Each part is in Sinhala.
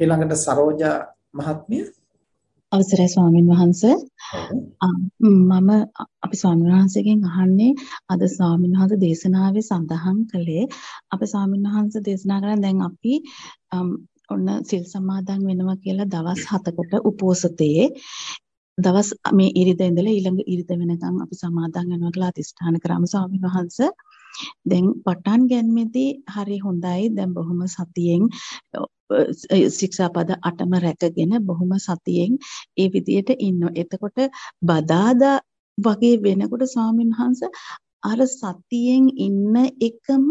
ඊළඟට සරෝජා මහත්මිය. අවසරයි ස්වාමින් වහන්සේ. මම අපි ස්වාමීන් වහන්සේගෙන් අහන්නේ අද ස්වාමීන් වහන්සේ දේශනාවේ සඳහන් කළේ. අපේ ස්වාමීන් වහන්සේ දේශනා කරන දැන් අපි ඔන්න සිල් සමාදන් වෙනවා කියලා දවස් 7කට උපෝසතයේ දවස් මේ ඉරිද ඉඳලා ඊළඟ ඉරිද වෙනකන් අපි සමාදන් වෙනවා කියලා අතිස්ථාන කරාම ස්වාමීන් වහන්සේ දැන් පටන් ගැනීමේදී හරි හොඳයි දැන් බොහොම සතියෙන් ශික්ෂාපද 8ම රැකගෙන බොහොම සතියෙන් ඒ විදියට ඉන්නවා. එතකොට බදාදා වගේ වෙනකොට ස්වාමීන් වහන්සේ අර සතියෙන් ඉන්න එකම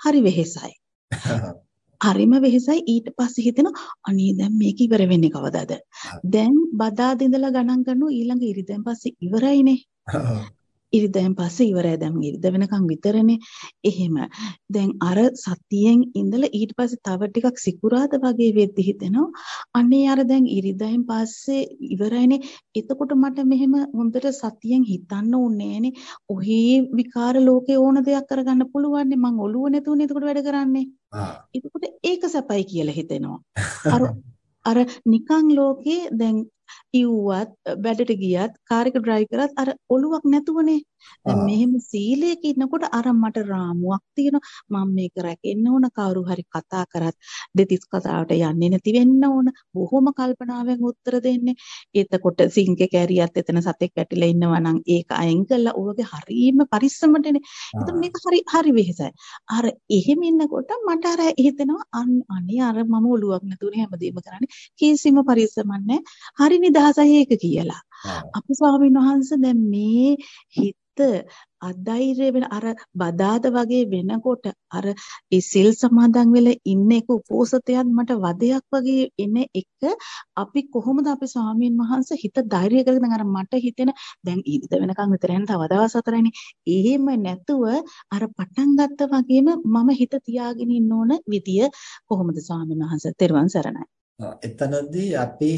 හරි වෙහෙසයි. හරිම වෙහෙසයි ඊට පස්සේ හිතෙන අනේ දැන් මේක ඉවර වෙන්නේ කවදාද? දැන් බදාද ඉඳලා ගණන් කරනවා ඊළඟ ඉරිදෙන් පස්සේ ඉවරයිනේ. ඉරිදැන් පස්සේ ඉවරයි. දැන් ඉරිද වෙනකන් විතරනේ. එහෙම. දැන් අර සතියෙන් ඉඳලා ඊට පස්සේ තව ටිකක් සිකුරාද වගේ වෙද්දි හිතෙනවා. අනේ අර දැන් ඉරිදැන් පස්සේ ඉවරයිනේ. එතකොට මට මෙහෙම හොඳට සතියෙන් හිතන්න ඕනේ නෑනේ ඔහේ විකාර ලෝකේ ඕන දෙයක් කරගන්න පුළුවන් නේ මං ඔළුව නැතුනේ එතකොට වැඩ කරන්නේ. එතකොට ඒක සැපයි කියලා හිතෙනවා. අර අර නිකං ලෝකේ දැන් ඉව්වත් වැඩට ගියත් කාර් එක ඩ්‍රයිව් කරත් අර ඔලුවක් නැතුවනේ. දැන් මෙහෙම සීලයක ඉන්නකොට අර මට රාමුවක් තියෙනවා. මම මේක රැකෙන්න ඕන කවුරු හරි කතා කරත් දෙතිස් කතාවට යන්නේ නැති වෙන්න ඕන. බොහොම කල්පනාවෙන් උත්තර දෙන්නේ. එතකොට සිංකේ කැරියත් එතන සතෙක් වැටිලා ඉන්නවා නම් ඒක අයින් කළා. ඔයගේ හරීම පරිස්සමටනේ. එතකොට මේක හරි හරි වෙහෙසයි. අර එහෙම ඉන්නකොට මට අර හිතෙනවා අනේ අර මම ඔලුවක් නැතුනේ හැමදේම කරන්නේ. කීසිම පරිස්සමක් නැහැ. හරි නිදහසයි ඒක කියලා. අපේ ස්වාමීන් වහන්සේ දැන් මේ හිත අධෛර්ය වෙන අර බදාද වගේ වෙනකොට අර ඒ සිල් සමාදන් වෙලා ඉන්න එක උපෝසතයත් මට වදයක් වගේ එන එක අපි කොහොමද අපි ස්වාමීන් වහන්සේ හිත ධෛර්ය කරගෙන අර මට හිතෙන දැන් ඊට වෙනකන් විතරෙන් තව දවස් හතරයිනේ. එහෙම නැතුව අර පටන් ගත්ත වගේම මම හිත තියාගෙන ඉන්න ඕන විදිය කොහොමද ස්වාමීන් වහන්සේ තෙරුවන් සරණයි එතනදී අපි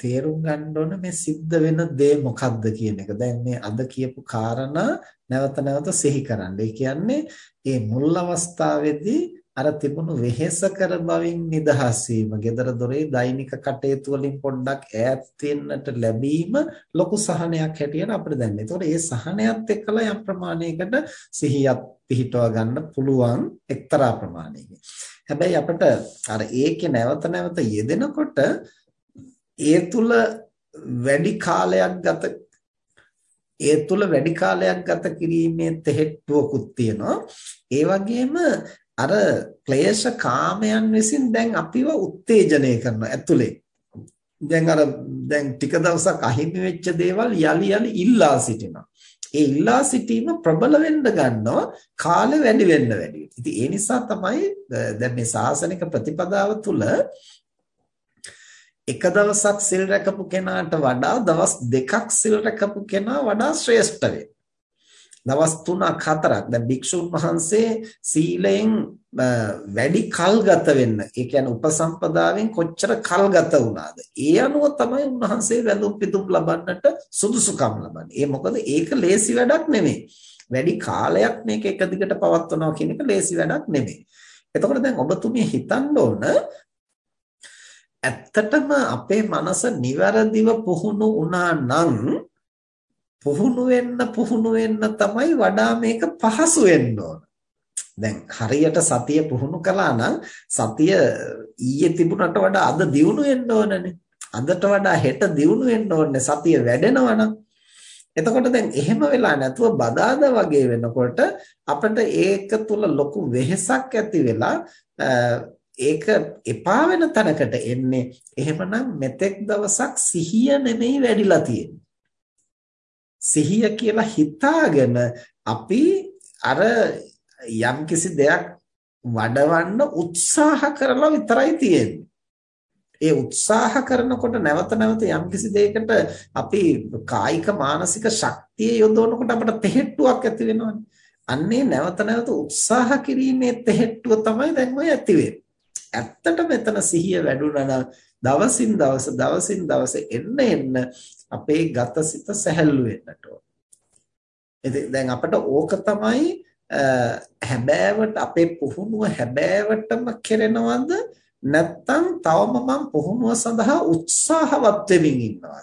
තේරුම් ගන්න ඕන මේ සිද්ධ වෙන දේ මොකක්ද කියන එක. දැන් මේ අද කියපු කාරණා නැවත නැවත සිහි කරන්න. ඒ කියන්නේ මේ මුල් අවස්ථාවේදී අර තිබුණු වෙහෙස කර බවින් නිදහස් වීම, gedara dore දෛනික කටයුතු වලින් පොඩ්ඩක් ඈත් වෙන්නට ලැබීම ලොකු සහනයක් හැටියට අපිට දැනෙනවා. ඒතකොට ඒ සහනයත් එක්කලා යම් ප්‍රමාණයකට සිහියක් පිහිටව ගන්න පුළුවන් එක්තරා ප්‍රමාණයකින්. හැබැයි අපිට අර ඒකේ නැවත නැවත යෙදෙනකොට ඒ තුල වැඩි කාලයක් ගත ඒ තුල වැඩි කාලයක් ගත කිරීමේ තෙහෙට්ටුවකුත් තියෙනවා. ඒ වගේම අර ක්ලේශ කාමයන් විසින් දැන් අපිව උත්තේජනය කරනවා ඇතුලේ. දැන් අර දැන් ටික දවසක් අහිමි වෙච්ච දේවල් යලි යලි ඉල්ලා සිටිනවා. ඒ ඉල්ලා සිටීම ප්‍රබල වෙන්න ගන්නවා කාලෙ වැඩි වෙන්න වැඩි. ඉතින් ඒ නිසා තමයි දැන් මේ සාසනික ප්‍රතිපදාව තුළ එක දවසක් සිල් රැකපු කෙනාට වඩා දවස් දෙකක් සිල් රැකපු කෙනා වඩා ශ්‍රේෂ්ඨ වෙනවා. දවස් 3ක් 4ක් දැන් භික්ෂුන් වහන්සේ සීලයෙන් වැඩි කල් ගත වෙන්න ඒ කියන්නේ උපසම්පදාවෙන් කොච්චර කල් ගත වුණාද? ඒ අනුව තමයි උන්වහන්සේ වැඳුම් පිදුම් ලබන්නට සුදුසුකම් ලබන්නේ. ඒ මොකද ඒක ලේසි වැඩක් නෙමෙයි. වැඩි කාලයක් මේක එක දිගට පවත්වනවා කියන එක ලේසි වැඩක් නෙමෙයි. එතකොට දැන් ඔබතුමිය හිතන්න ඕන ඇත්තටම අපේ මනස નિවරදිව පුහුණු වුණා නම් පුහුණු වෙන්න පුහුණු වෙන්න තමයි වඩා මේක පහසු වෙන්න ඕන. දැන් හරියට සතිය පුහුණු කළා නම් සතිය ඊයේ තිබුණට වඩා අද දියුණු වෙන්න ඕනනේ. අදට වඩා හෙට දියුණු වෙන්න ඕනේ සතිය වැඩෙනවා නම්. එතකොට දැන් එහෙම වෙලා නැතුව බදාද වගේ වෙනකොට අපිට ඒක තුල ලොකු වෙහෙසක් ඇති වෙලා ඒක එපා වෙන තැනකට එන්නේ එහෙමනම් මෙතෙක් දවසක් සිහිය නෙමෙයි වැඩිලා තියෙන්නේ සිහිය කියලා හිතාගෙන අපි අර යම්කිසි දෙයක් වඩවන්න උත්සාහ කරලා විතරයි තියෙන්නේ. ඒ උත්සාහ කරනකොට නැවත නැවත යම්කිසි දෙයකට අපි කායික මානසික ශක්තිය යොදවනකොට අපට තෙහෙට්ටුවක් ඇති වෙනවනේ. අන්නේ නැවත නැවත උත්සාහ කිරීමේ තෙහෙට්ටුව තමයි දැන් ඔය ඇති වෙන්නේ. ඇත්තට මෙතන සිහිය වැඩුණා නම් දවසින් දවස දවසින් දවස එන්න එන්න අපේ ගතසිත සැහැල්ලු වෙන්නට ඕන. ඉතින් දැන් අපිට ඕක තමයි හැබෑවට අපේ පුහුණුව හැබෑවටම කෙරෙනවද නැත්නම් තවම මම පුහුණුව සඳහා උත්සාහවත් වෙමින් ඉන්නවා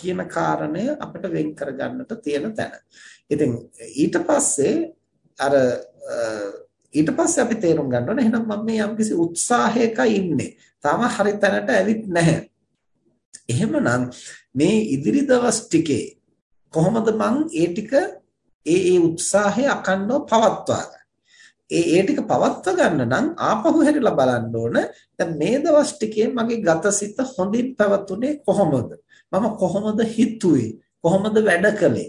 කියන කාරණය අපිට වෙන් කරගන්නට තියෙන තැන. ඉතින් ඊට පස්සේ අර ඊට පස්සේ අපි තේරුම් ගන්න ඕනේ එහෙනම් මම මේ යම්කිසි උත්සාහයක ඉන්නේ. තාම හරි තැනට ඇවිත් නැහැ. එහෙමනම් මේ ඉදිරි දවස් ටිකේ කොහොමද මං ඒ ටික ඒ ඒ උත්සාහය අකණ්ඩව පවත්වා ඒ ඒ ටික පවත්වා ගන්න නම් ආපහු හැරිලා බලන්න ඕන. දැන් මේ දවස් ටිකේ මගේ ගතසිත හොඳින් පැවතුනේ කොහොමද? මම කොහොමද හිතුවේ? කොහොමද වැඩ කළේ?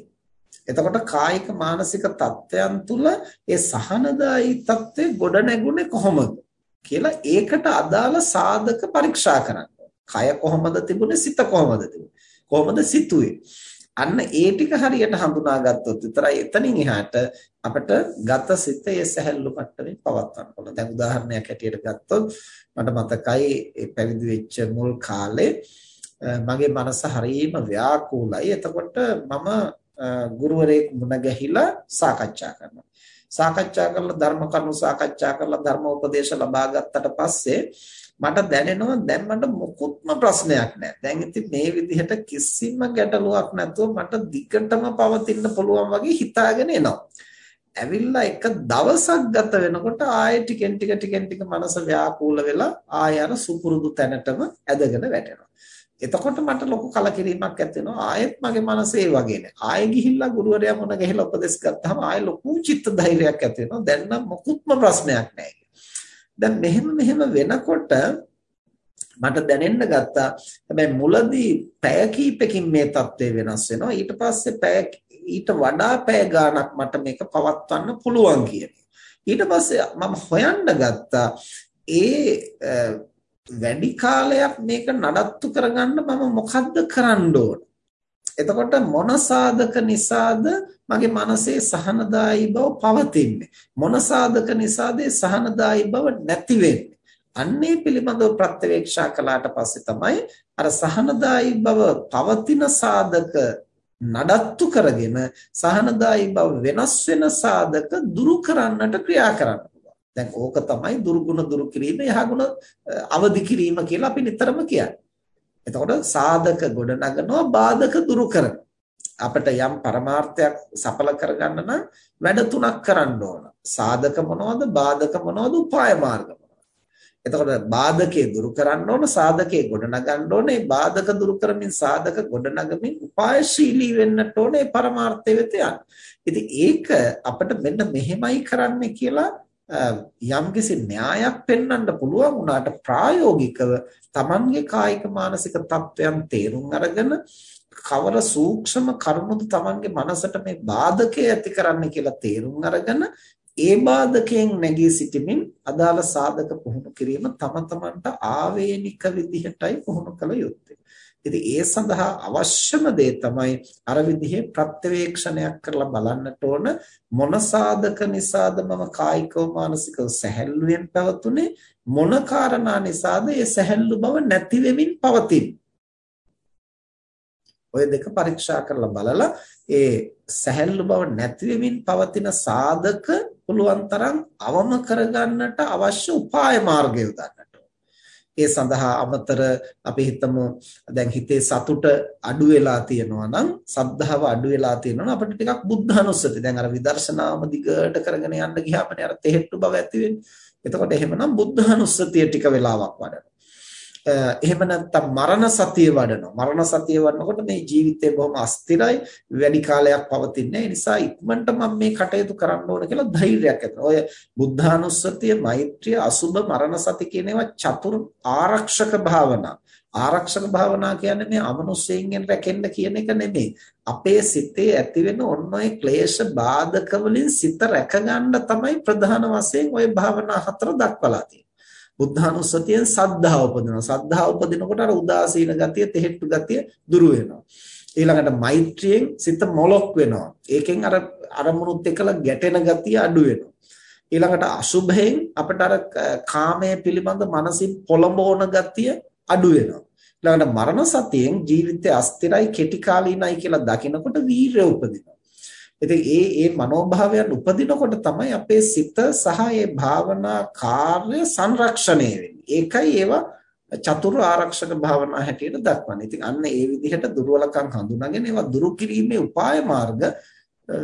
එතකොට කායික මානසික තත්ත්වයන් තුල ඒ සහනදායි තත්ත්වය ගොඩ නැගුණේ කොහොමද කියලා ඒකට අදාළ සාධක පරීක්ෂා කරන්න. කය කොහොමද තිබුණේ සිත කොහොමද තිබුණේ කොහොමද සිතුවේ අන්න ඒ ටික හරියට හඳුනාගත්තොත් විතරයි එතනින් එහාට අපිට ගත සිතේ සැහැල්ලු මට්ටමින් පවත්වන්න පුළුවන්. දැන් උදාහරණයක් හැටියට ගත්තොත් මට මතකයි පැවිදි වෙච්ච මුල් කාලේ මගේ මනස හරියම ව්‍යාකූලයි. එතකොට මම ගුරුවරයෙක් මුණ ගැහිලා සාකච්ඡා කරනවා. සාකච්ඡා කරලා ධර්ම කරුණු සාකච්ඡා කරලා ධර්ම උපදේශ ලබා ගත්තට පස්සේ මට දැනෙනවා දැන් මට මොකුත්ම ප්‍රශ්නයක් නැහැ. දැන් ඉතින් මේ විදිහට කිසිම ගැටලුවක් නැතුව මට දිගටම පවතින්න පුළුවන් වගේ හිතාගෙන එනවා. ඇවිල්ලා එක දවසක් ගත වෙනකොට ආයෙ ටිකෙන් ටික ටිකෙන් ටික මනස ව්‍යාකූල වෙලා ආයෙ අර සුපුරුදු තැනටම ඇදගෙන වැටෙනවා. එතකොට මට ලොකු කලකිරීමක් ඇති වෙනවා. ආයෙත් මගේ මනස ඒ වගේ නෑ. ආයෙ ගිහිල්ලා ගුරුවරයා මොන ගහලා උපදෙස් ගත්තාම ආයෙ ලොකු චිත්ත ධෛර්යයක් ඇති වෙනවා. දැන් නම් මොකුත්ම ප්‍රශ්නයක් නෑ. දැන් මෙහෙම මෙහෙම වෙනකොට මට දැනෙන්න ගත්තා. හැබැයි මුලදී පැය කීපකින් මේ தත්ත්වය වෙනස් වෙනවා. ඊට පස්සේ පැය ඊට වඩා පැය ගාණක් මට මේක පවත්වන්න පුළුවන් කියන ඊට පස්සේ මම හොයන්න ගත්තා. ඒ වැඩි කාලයක් මේක නඩත්තු කරගන්න මම මොකද්ද කරන්න ඕන? එතකොට මොන සාධක නිසාද මගේ මනසේ සහනදායී බව පවතින්නේ? මොන සාධක නිසාද සහනදායී බව නැති වෙන්නේ? අන්නේ පිළිබඳව ප්‍රත්‍යවේක්ෂා කළාට පස්සේ තමයි අර සහනදායී බව පවතින සාධක නඩත්තු කරගෙන සහනදායී බව වෙනස් වෙන සාධක දුරු කරන්නට ක්‍රියා කරන්න දැන් ඕක තමයි දුර්ගුණ දුරු කිරීම යහගුණ අවදි කිරීම කියලා අපි නිතරම කියන්නේ. එතකොට සාධක ගොඩ නගනවා බාධක දුරු කරනවා. අපිට යම් පරමාර්ථයක් සඵල කරගන්න නම් වැඩ තුනක් කරන්න ඕන. සාධක මොනවද? බාධක මොනවද? උපාය මාර්ග මොනවද? එතකොට බාධකේ දුරු කරන්න ඕන, සාධකේ ගොඩ නගන්න ඕනේ. බාධක දුරු කරමින් සාධක ගොඩ නගමින් උපායශීලී වෙන්නට ඕනේ පරමාර්ථය වෙත යන්න. ඉතින් ඒක අපිට මෙන්න මෙහෙමයි කරන්න කියලා යම්කිසි න්‍යායක් පෙන්වන්න පුළුවන් වුණාට ප්‍රායෝගිකව Tamange කායික මානසික තත්වයන් තේරුම් අරගෙන කවර සූක්ෂම කරුණුද Tamange මනසට මේ බාධකේ ඇති කරන්න කියලා තේරුම් අරගෙන ඒ බාධකයෙන් නැගී සිටමින් අදාළ සාධක පුහුණු කිරීම තම තමන්ට ආවේනික විදිහටයි පුහුණු කළ යුත්තේ. ඉතින් ඒ සඳහා අවශ්‍යම දේ තමයි අර විදිහේ ප්‍රත්‍යවේක්ෂණයක් කරලා බලන්නට ඕන. මොන සාධක නිසාද මම කායිකව මානසිකව සැහැල්ලුවෙන් පැවතුනේ? මොන කාරණා නිසාද ඒ සැහැල්ලු බව නැති වෙමින් පවතින්නේ? ඔය දෙක පරීක්ෂා කරලා බලලා ඒ සැහැල්ලු බව නැති වෙමින් පවතින සාධක පුළුවන් තරම් අවම කරගන්නට අවශ්‍ය උපාය මාර්ගය යොදන්න ඒ සඳහා අමතර අපි හිතමු දැන් හිතේ සතුට අඩු වෙලා තියෙනවා නම් සද්ධාව අඩු වෙලා තියෙනවා නම් අපිට ටිකක් බුද්ධානුස්සති දැන් අර විදර්ශනාම දිගට කරගෙන යන්න ගියාමනේ අර තෙහෙට්ටු බව ඇති වෙන්නේ. එතකොට එහෙමනම් බුද්ධානුස්සතිය ටික වෙලාවක් වඩනවා. එහෙම නැත්නම් මරණ සතිය වඩනවා. මරණ සතිය වඩනකොට මේ ජීවිතය බොහොම අස්තිරයි, වැඩි කාලයක් පවතින්නේ නැහැ. නිසා ඉක්මනට මම මේ කටයුතු කරන්න ඕන කියලා ධෛර්යයක් ඇතිවෙනවා. ඔය බුද්ධානුස්සතිය, මෛත්‍රිය, අසුබ මරණ සති කියන ඒවා චතුර් ආරක්ෂක භාවනා. ආරක්ෂක භාවනා කියන්නේ මේ අමනුෂ්‍යයෙන් රැකෙන්න කියන එක නෙමෙයි. අපේ සිතේ ඇතිවෙන ඔන්න ඔය ක්ලේශ බාධක වලින් සිත රැකගන්න තමයි ප්‍රධාන වශයෙන් ওই භාවනා හතර දක්වලා තියෙන්නේ. බුද්ධානුස්සතියෙන් සද්ධාව උපදිනවා. සද්ධාව උපදිනකොට අර උදාසීන ගතිය, තෙහෙට්ටු ගතිය දුරු වෙනවා. ඊළඟට මෛත්‍රියෙන් සිත මොලොක් වෙනවා. ඒකෙන් අර අරමුණුත් එක්කලා ගැටෙන ගතිය අඩු වෙනවා. ඊළඟට අසුභයෙන් අපිට අර කාමයේ පිළිබඳ මනසින් පොළඹවන ගතිය අඩු වෙනවා. ඊළඟට මරණ සතියෙන් ජීවිතය අස්තිරයි කෙටි කාලීනයි කියලා දකිනකොට වීරය උපදිනවා. ඉතින් ඒ ඒ මනෝභාවයන් උපදිනකොට තමයි අපේ සිත සහ ඒ භාවනා කාර්ය සංරක්ෂණය වෙන්නේ. ඒකයි ඒවා චතුර් ආරක්ෂක භාවනා හැටියට දක්වන්නේ. ඉතින් අන්න ඒ විදිහට දුර්වලකම් හඳුනාගෙන ඒවා දුරු කිරීමේ උපාය මාර්ග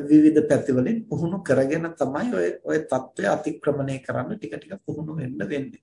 විවිධ පැතිවලින් පුහුණු කරගෙන තමයි ඔය ඔය தත්ත්වය අතික්‍රමණය කරන්න ටික ටික පුහුණු වෙන්න වෙන්නේ.